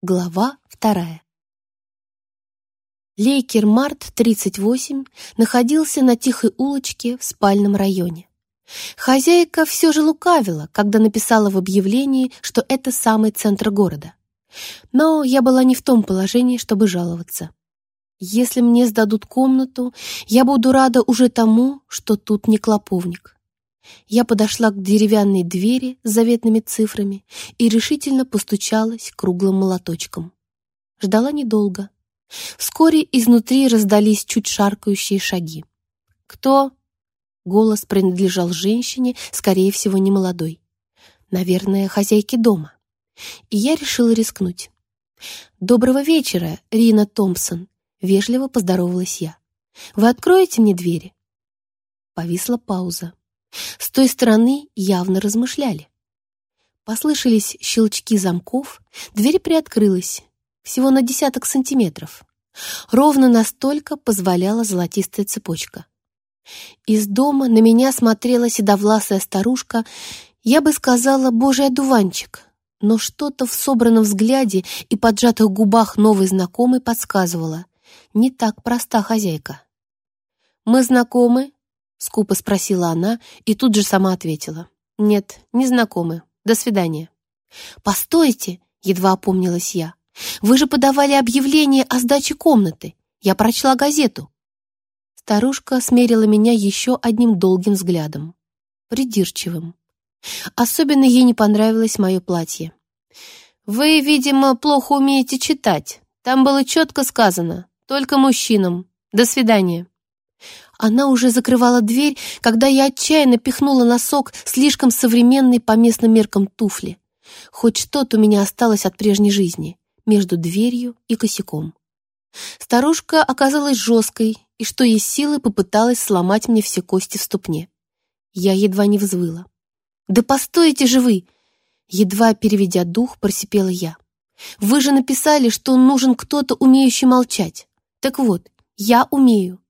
Глава вторая. Лейкер Март, 38, находился на тихой улочке в спальном районе. Хозяйка все же лукавила, когда написала в объявлении, что это самый центр города. Но я была не в том положении, чтобы жаловаться. Если мне сдадут комнату, я буду рада уже тому, что тут не клоповник. Я подошла к деревянной двери с заветными цифрами и решительно постучалась круглым молоточком. Ждала недолго. Вскоре изнутри раздались чуть шаркающие шаги. «Кто?» Голос принадлежал женщине, скорее всего, не молодой. Наверное, хозяйке дома. И я решила рискнуть. «Доброго вечера, Рина Томпсон», — вежливо поздоровалась я. «Вы откроете мне двери?» Повисла пауза. С той стороны явно размышляли. Послышались щелчки замков, дверь приоткрылась, всего на десяток сантиметров. Ровно настолько позволяла золотистая цепочка. Из дома на меня смотрела седовласая старушка, я бы сказала, божий одуванчик, но что-то в собранном взгляде и поджатых губах новой знакомой подсказывало. Не так проста хозяйка. «Мы знакомы?» — скупо спросила она и тут же сама ответила. «Нет, не знакомы. До свидания». «Постойте!» — едва опомнилась я. «Вы же подавали объявление о сдаче комнаты. Я прочла газету». Старушка смерила меня еще одним долгим взглядом. Придирчивым. Особенно ей не понравилось мое платье. «Вы, видимо, плохо умеете читать. Там было четко сказано. Только мужчинам. До свидания». Она уже закрывала дверь, когда я отчаянно пихнула носок слишком современной по местным меркам туфли. Хоть что-то у меня осталось от прежней жизни, между дверью и косяком. Старушка оказалась жесткой и, что есть силы, попыталась сломать мне все кости в ступне. Я едва не взвыла. «Да постойте же вы!» Едва переведя дух, просипела я. «Вы же написали, что нужен кто-то, умеющий молчать. Так вот, я умею.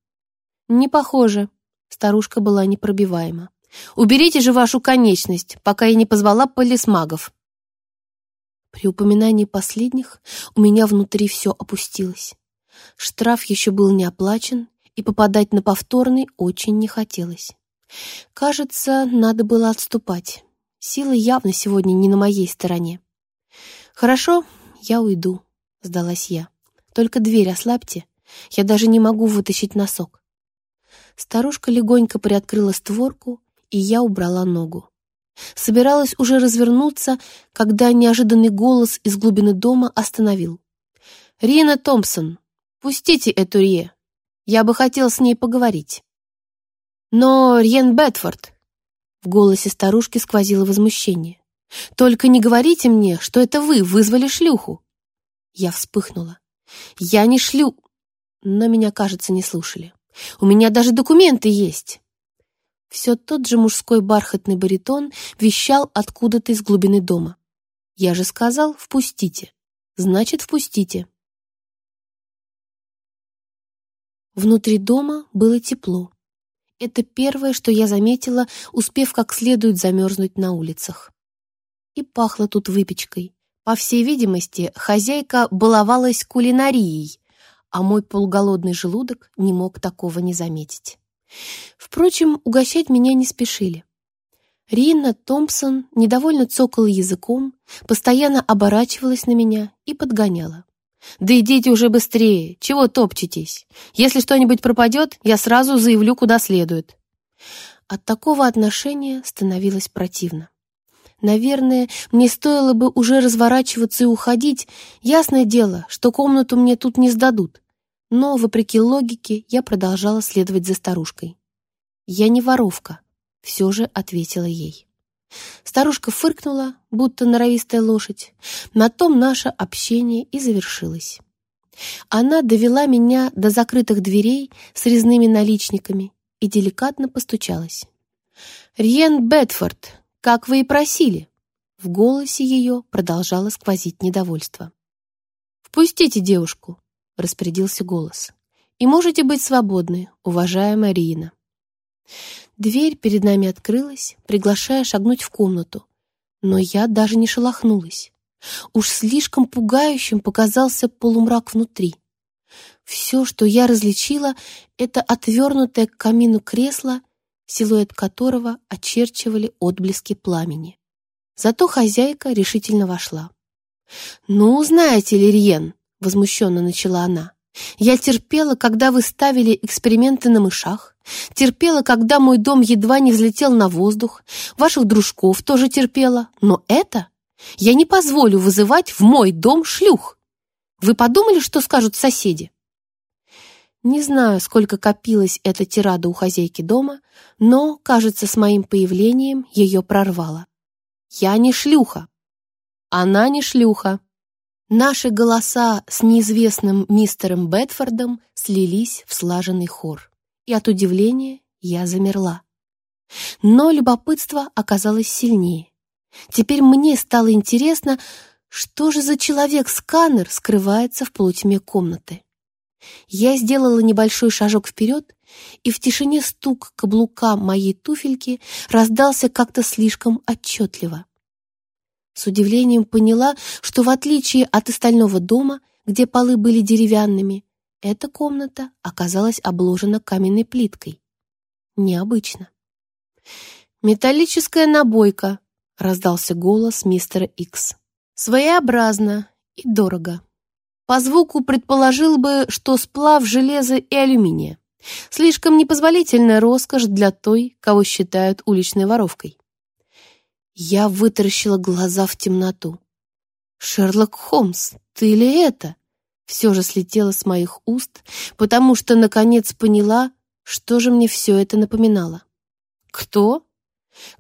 «Не похоже». Старушка была непробиваема. «Уберите же вашу конечность, пока я не позвала полисмагов». При упоминании последних у меня внутри все опустилось. Штраф еще был не оплачен, и попадать на повторный очень не хотелось. Кажется, надо было отступать. Силы явно сегодня не на моей стороне. «Хорошо, я уйду», — сдалась я. «Только дверь ослабьте, я даже не могу вытащить носок». Старушка легонько приоткрыла створку, и я убрала ногу. Собиралась уже развернуться, когда неожиданный голос из глубины дома остановил. «Рина Томпсон, пустите эту Рье. Я бы хотел с ней поговорить». «Но Рьен Бетфорд...» В голосе старушки сквозило возмущение. «Только не говорите мне, что это вы вызвали шлюху!» Я вспыхнула. «Я не шлю...» Но меня, кажется, не слушали. У меня даже документы есть!» Все тот же мужской бархатный баритон вещал откуда-то из глубины дома. «Я же сказал, впустите. Значит, впустите». Внутри дома было тепло. Это первое, что я заметила, успев как следует замерзнуть на улицах. И пахло тут выпечкой. По всей видимости, хозяйка баловалась кулинарией, а мой полуголодный желудок не мог такого не заметить. Впрочем, угощать меня не спешили. Рина Томпсон недовольно цокала языком, постоянно оборачивалась на меня и подгоняла. «Да идите уже быстрее! Чего топчетесь? Если что-нибудь пропадет, я сразу заявлю, куда следует». От такого отношения становилось противно. Наверное, мне стоило бы уже разворачиваться и уходить. Ясное дело, что комнату мне тут не сдадут. Но, вопреки логике, я продолжала следовать за старушкой. «Я не воровка», — все же ответила ей. Старушка фыркнула, будто норовистая лошадь. На том наше общение и завершилось. Она довела меня до закрытых дверей с резными наличниками и деликатно постучалась. «Риен Бетфорд, как вы и просили!» В голосе ее продолжало сквозить недовольство. «Впустите девушку!» — распорядился голос. «И можете быть свободны, уважаемая Рина». Дверь перед нами открылась, приглашая шагнуть в комнату, но я даже не шелохнулась. Уж слишком пугающим показался полумрак внутри. Все, что я различила, это отвернутое к камину кресло, силуэт которого очерчивали отблески пламени. Зато хозяйка решительно вошла. «Ну, знаете ли, Риен», — возмущенно начала она, «я терпела, когда вы ставили эксперименты на мышах, терпела, когда мой дом едва не взлетел на воздух, ваших дружков тоже терпела, но это я не позволю вызывать в мой дом шлюх. Вы подумали, что скажут соседи?» Не знаю, сколько копилась эта тирада у хозяйки дома, но, кажется, с моим появлением ее прорвало. «Я не шлюха!» «Она не шлюха!» Наши голоса с неизвестным мистером Бетфордом слились в слаженный хор, и от удивления я замерла. Но любопытство оказалось сильнее. Теперь мне стало интересно, что же за человек-сканер скрывается в полутьме комнаты. Я сделала небольшой шажок вперед, и в тишине стук каблука моей туфельки раздался как-то слишком отчетливо. С удивлением поняла, что в отличие от остального дома, где полы были деревянными, эта комната оказалась обложена каменной плиткой. Необычно. «Металлическая набойка», — раздался голос мистера Икс. «Своеобразно и дорого». По звуку предположил бы, что сплав железа и алюминия. Слишком непозволительная роскошь для той, кого считают уличной воровкой. Я вытаращила глаза в темноту. «Шерлок Холмс, ты ли это?» Все же слетело с моих уст, потому что, наконец, поняла, что же мне все это напоминало. «Кто?»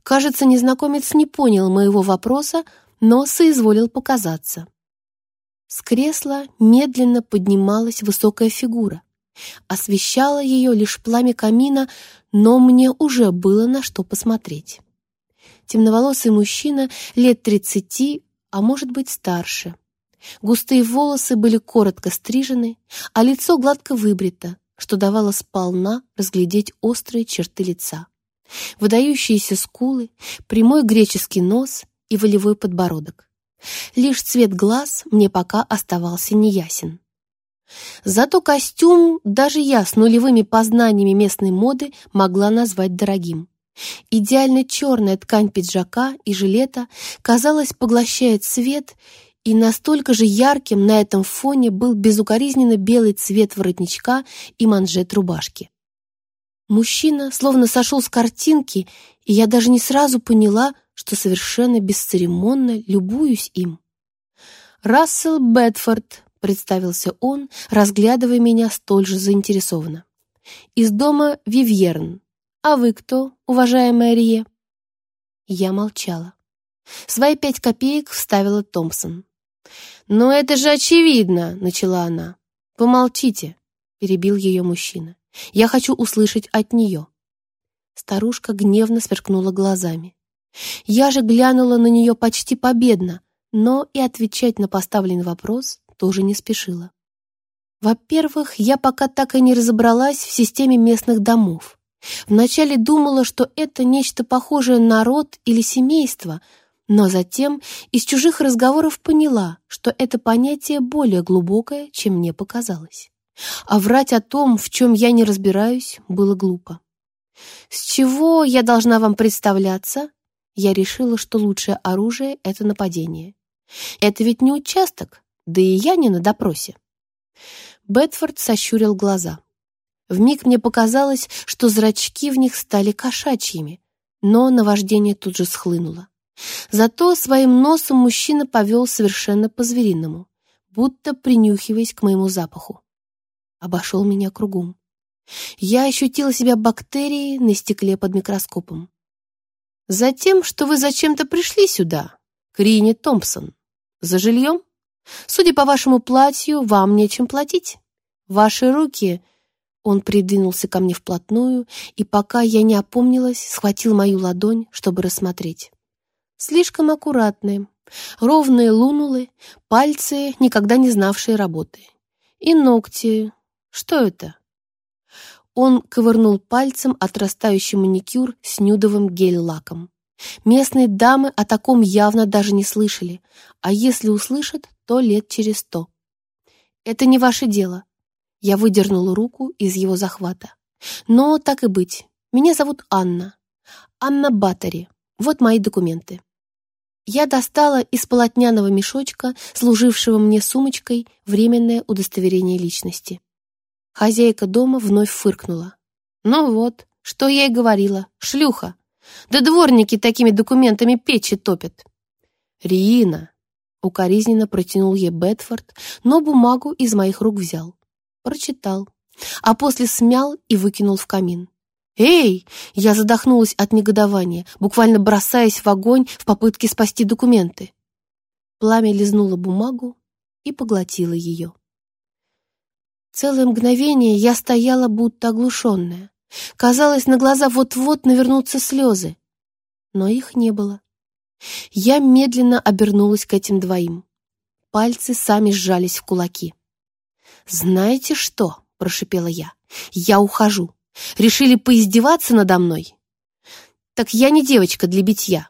Кажется, незнакомец не понял моего вопроса, но соизволил показаться. С кресла медленно поднималась высокая фигура. Освещало ее лишь пламя камина, но мне уже было на что посмотреть. Темноволосый мужчина лет тридцати, а может быть старше. Густые волосы были коротко стрижены, а лицо гладко выбрито, что давало сполна разглядеть острые черты лица. Выдающиеся скулы, прямой греческий нос и волевой подбородок. Лишь цвет глаз мне пока оставался неясен. Зато костюм даже я с нулевыми познаниями местной моды могла назвать дорогим. Идеально черная ткань пиджака и жилета, казалось, поглощает свет, и настолько же ярким на этом фоне был безукоризненно белый цвет воротничка и манжет рубашки. Мужчина словно сошел с картинки, и я даже не сразу поняла, что совершенно бесцеремонно любуюсь им. «Рассел Бетфорд», — представился он, разглядывая меня столь же заинтересованно. «Из дома Вивьерн. А вы кто, уважаемая Рие?» Я молчала. Свои пять копеек вставила Томпсон. «Но это же очевидно!» — начала она. «Помолчите!» — перебил ее мужчина. «Я хочу услышать от нее». Старушка гневно сверкнула глазами. Я же глянула на нее почти победно, но и отвечать на поставленный вопрос тоже не спешила. Во-первых, я пока так и не разобралась в системе местных домов. Вначале думала, что это нечто похожее на род или семейство, но затем из чужих разговоров поняла, что это понятие более глубокое, чем мне показалось. А врать о том, в чем я не разбираюсь, было глупо. «С чего я должна вам представляться?» я решила, что лучшее оружие — это нападение. Это ведь не участок, да и я не на допросе. Бетфорд сощурил глаза. Вмиг мне показалось, что зрачки в них стали кошачьими, но наваждение тут же схлынуло. Зато своим носом мужчина повел совершенно по-звериному, будто принюхиваясь к моему запаху. Обошел меня кругом. Я ощутила себя бактерией на стекле под микроскопом. Затем, что вы зачем-то пришли сюда, Крини Томпсон. За жильем? Судя по вашему платью, вам нечем платить. Ваши руки...» Он придвинулся ко мне вплотную, и пока я не опомнилась, схватил мою ладонь, чтобы рассмотреть. Слишком аккуратные, ровные лунулы, пальцы, никогда не знавшие работы. И ногти. Что это? Он ковырнул пальцем отрастающий маникюр с нюдовым гель-лаком. Местные дамы о таком явно даже не слышали, а если услышат, то лет через сто. «Это не ваше дело». Я выдернула руку из его захвата. «Но так и быть. Меня зовут Анна. Анна Баттери. Вот мои документы». Я достала из полотняного мешочка, служившего мне сумочкой, временное удостоверение личности. Хозяйка дома вновь фыркнула. «Ну вот, что я и говорила, шлюха. Да дворники такими документами печи топят». «Риина!» — укоризненно протянул ей Бетфорд, но бумагу из моих рук взял. Прочитал, а после смял и выкинул в камин. «Эй!» — я задохнулась от негодования, буквально бросаясь в огонь в попытке спасти документы. Пламя лизнуло бумагу и поглотило ее. Целое мгновение я стояла, будто оглушенная. Казалось, на глаза вот-вот навернутся слезы. Но их не было. Я медленно обернулась к этим двоим. Пальцы сами сжались в кулаки. «Знаете что?» — прошипела я. «Я ухожу. Решили поиздеваться надо мной? Так я не девочка для битья.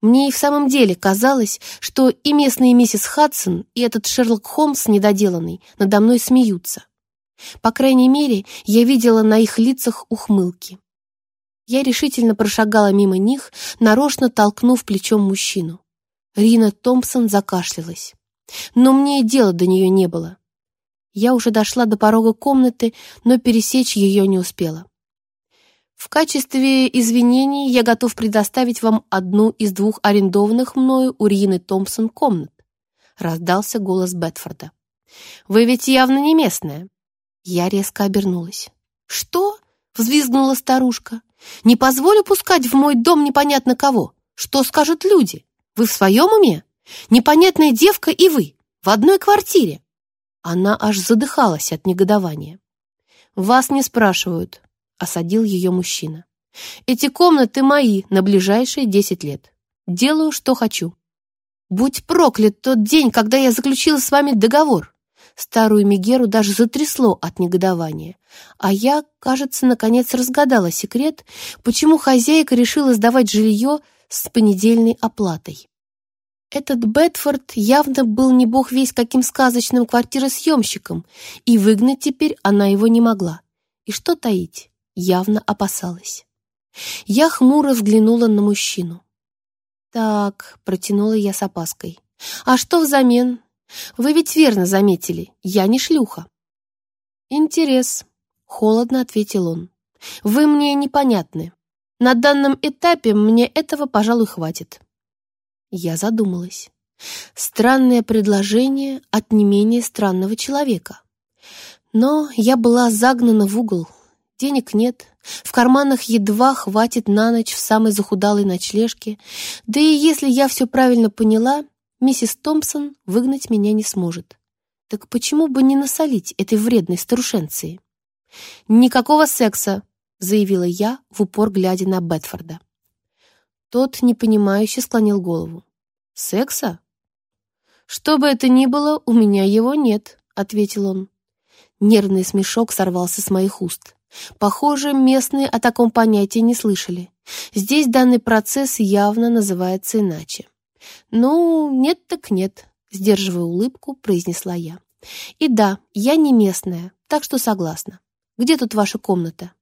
Мне и в самом деле казалось, что и местные миссис Хадсон, и этот Шерлок Холмс недоделанный надо мной смеются. По крайней мере, я видела на их лицах ухмылки. Я решительно прошагала мимо них, нарочно толкнув плечом мужчину. Рина Томпсон закашлялась. Но мне и дела до нее не было. Я уже дошла до порога комнаты, но пересечь ее не успела. В качестве извинений я готов предоставить вам одну из двух арендованных мною у Рины Томпсон комнат. Раздался голос Бетфорда. Вы ведь явно не местная. Я резко обернулась. Что? Взвизгнула старушка. Не позволю пускать в мой дом непонятно кого. Что скажут люди? Вы в своем уме? Непонятная девка и вы. В одной квартире. Она аж задыхалась от негодования. «Вас не спрашивают», — осадил ее мужчина. «Эти комнаты мои на ближайшие десять лет. Делаю, что хочу». «Будь проклят тот день, когда я заключила с вами договор!» Старую Мегеру даже затрясло от негодования. А я, кажется, наконец разгадала секрет, почему хозяйка решила сдавать жилье с понедельной оплатой. Этот Бетфорд явно был не бог весь каким сказочным квартиросъемщиком, и выгнать теперь она его не могла. И что таить, явно опасалась. Я хмуро взглянула на мужчину. «Так», — протянула я с опаской, — «а что взамен? Вы ведь верно заметили, я не шлюха». «Интерес», — холодно ответил он. «Вы мне непонятны. На данном этапе мне этого, пожалуй, хватит». Я задумалась. Странное предложение от не менее странного человека. Но я была загнана в угол. Денег нет, в карманах едва хватит на ночь в самой захудалой ночлежке. Да и если я все правильно поняла, миссис Томпсон выгнать меня не сможет. Так почему бы не насолить этой вредной старушенции? «Никакого секса», — заявила я, в упор глядя на Бетфорда. Тот непонимающе склонил голову. «Секса?» «Что бы это ни было, у меня его нет», — ответил он. Нервный смешок сорвался с моих уст. Похоже, местные о таком понятии не слышали. Здесь данный процесс явно называется иначе. «Ну, нет так нет», — сдерживая улыбку, произнесла я. «И да, я не местная, так что согласна. Где тут ваша комната?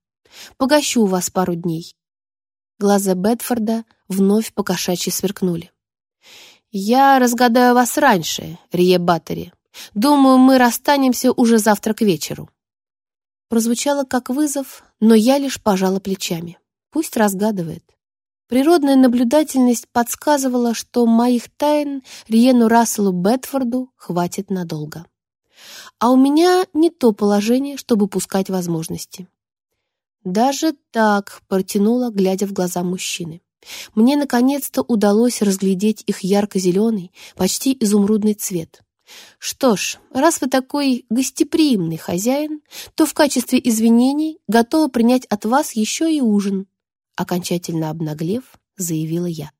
Погощу у вас пару дней». Глаза Бетфорда вновь покошачьи сверкнули. «Я разгадаю вас раньше, Рие Баттери. Думаю, мы расстанемся уже завтра к вечеру». Прозвучало как вызов, но я лишь пожала плечами. Пусть разгадывает. Природная наблюдательность подсказывала, что моих тайн Риену Расселу Бетфорду хватит надолго. А у меня не то положение, чтобы пускать возможности. Даже так протянула, глядя в глаза мужчины. Мне наконец-то удалось разглядеть их ярко-зеленый, почти изумрудный цвет. Что ж, раз вы такой гостеприимный хозяин, то в качестве извинений готова принять от вас еще и ужин. Окончательно обнаглев, заявила я.